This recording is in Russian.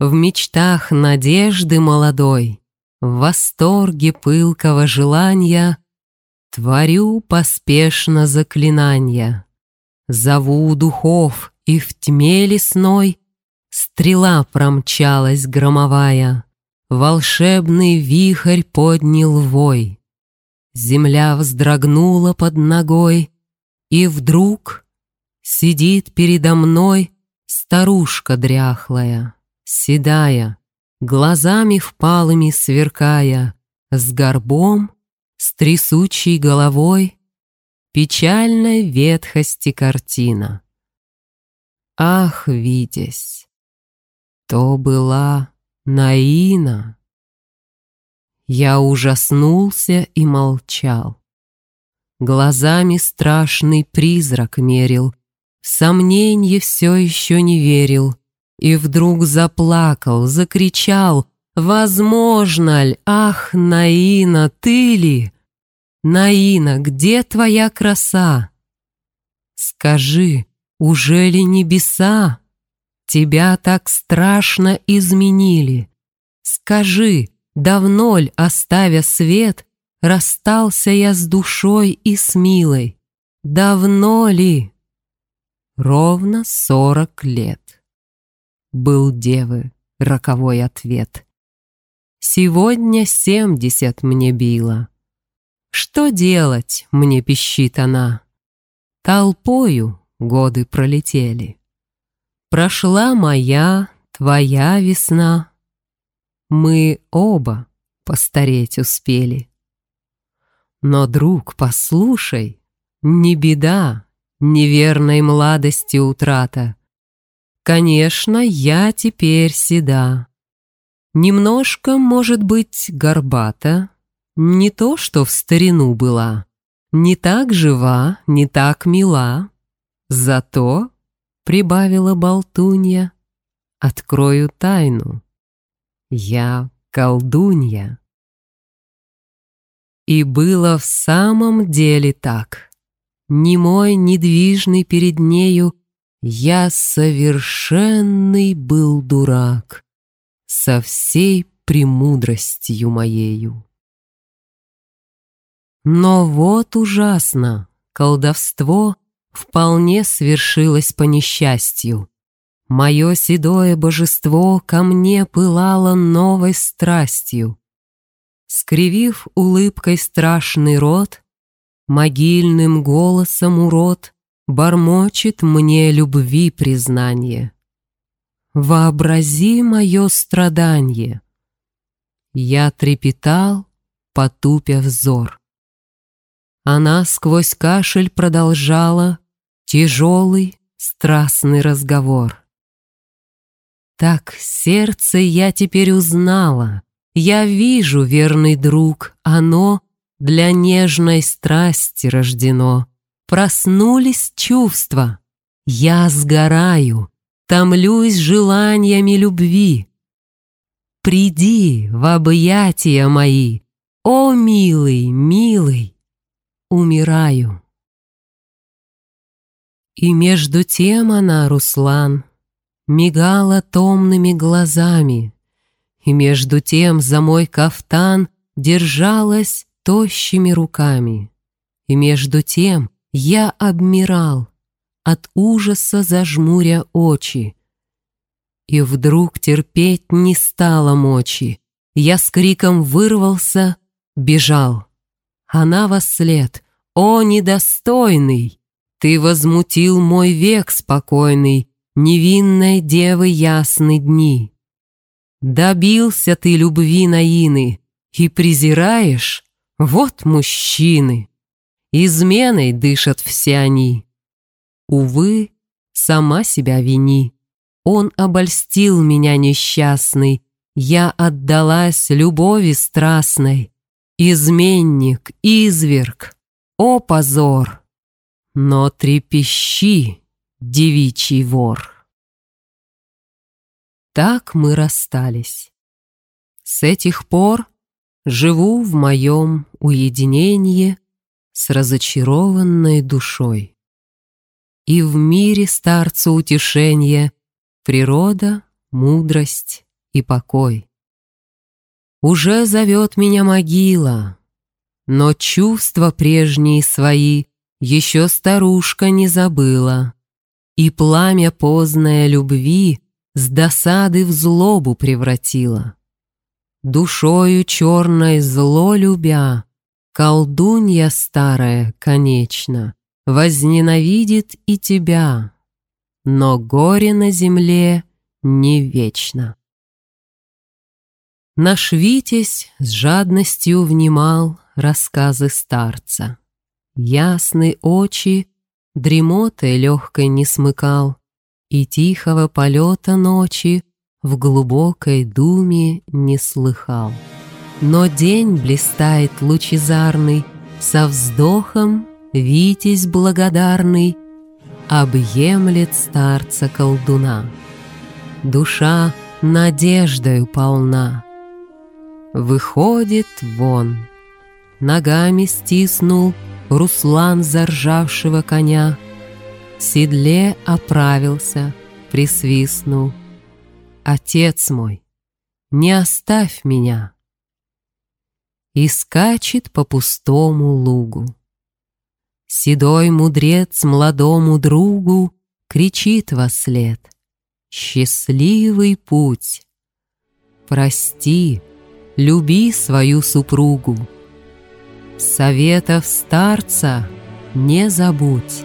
В мечтах надежды молодой, В восторге пылкого желания Творю поспешно заклинания. Зову духов, и в тьме лесной Стрела промчалась громовая, Волшебный вихрь поднял вой. Земля вздрогнула под ногой, И вдруг сидит передо мной Старушка дряхлая, седая, Глазами впалыми сверкая, С горбом, с трясучей головой, Печальной ветхости картина. Ах, видясь, то была Наина. Я ужаснулся и молчал. Глазами страшный призрак мерил, В сомненье все еще не верил, И вдруг заплакал, закричал, «Возможно ль, ах, Наина, ты ли? Наина, где твоя краса? Скажи, уже ли небеса Тебя так страшно изменили? Скажи, давно ль, оставя свет, Расстался я с душой и с милой? Давно ли? Ровно сорок лет. Был девы роковой ответ. Сегодня семьдесят мне било. Что делать, мне пищит она? Толпою годы пролетели. Прошла моя, твоя весна. Мы оба постареть успели. Но, друг, послушай, не беда неверной молодости утрата. Конечно, я теперь седа. Немножко, может быть, горбата, не то, что в старину была, не так жива, не так мила. Зато, — прибавила болтунья, — открою тайну. Я колдунья. И было в самом деле так. Немой, недвижный перед нею, Я совершенный был дурак Со всей премудростью моею. Но вот ужасно, колдовство Вполне свершилось по несчастью. Мое седое божество ко мне пылало новой страстью. Скривив улыбкой страшный рот, Могильным голосом урод Бормочет мне любви признание. Вообрази мое страдание. Я трепетал, потупя взор. Она сквозь кашель продолжала Тяжелый, страстный разговор. Так сердце я теперь узнала, я вижу, верный друг, оно Для нежной страсти рождено. Проснулись чувства. Я сгораю, томлюсь желаниями любви. Приди в объятия мои, о, милый, милый, умираю. И между тем она, Руслан, Мигала томными глазами, и между тем за мой кафтан Держалась тощими руками. И между тем я обмирал, От ужаса зажмуря очи. И вдруг терпеть не стало мочи. Я с криком вырвался, бежал. Она во след. «О, недостойный! Ты возмутил мой век спокойный, Невинной девы ясны дни!» Добился ты любви Наины и презираешь? Вот мужчины! Изменой дышат все они. Увы, сама себя вини. Он обольстил меня несчастный, Я отдалась любови страстной. Изменник, изверг, о позор! Но трепещи, девичий вор. Так мы расстались. С этих пор живу в моем уединении с разочарованной душой. И в мире старцу утешение природа, мудрость и покой. Уже зовет меня могила, но чувства прежние свои еще старушка не забыла, и пламя поздное любви с досады в злобу превратила. Душою черной зло любя, колдунья старая, конечно, возненавидит и тебя, но горе на земле не вечно. Наш Витязь с жадностью внимал рассказы старца. Ясны очи, дремотой легкой не смыкал, И тихого полета ночи в глубокой думе не слыхал. Но день блистает лучезарный, Со вздохом Витязь благодарный Объемлет старца колдуна. Душа надеждою полна, Выходит вон, Ногами стиснул Руслан заржавшего коня, В седле оправился, присвистнул. Отец мой, не оставь меня. И скачет по пустому лугу. Седой мудрец молодому другу Кричит во след. Счастливый путь! Прости, люби свою супругу. Советов старца не забудь.